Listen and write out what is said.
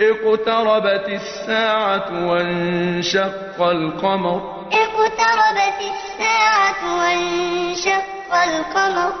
اقتربت الساعة وانشق القمر. اقتربت الساعة وانشق القمر.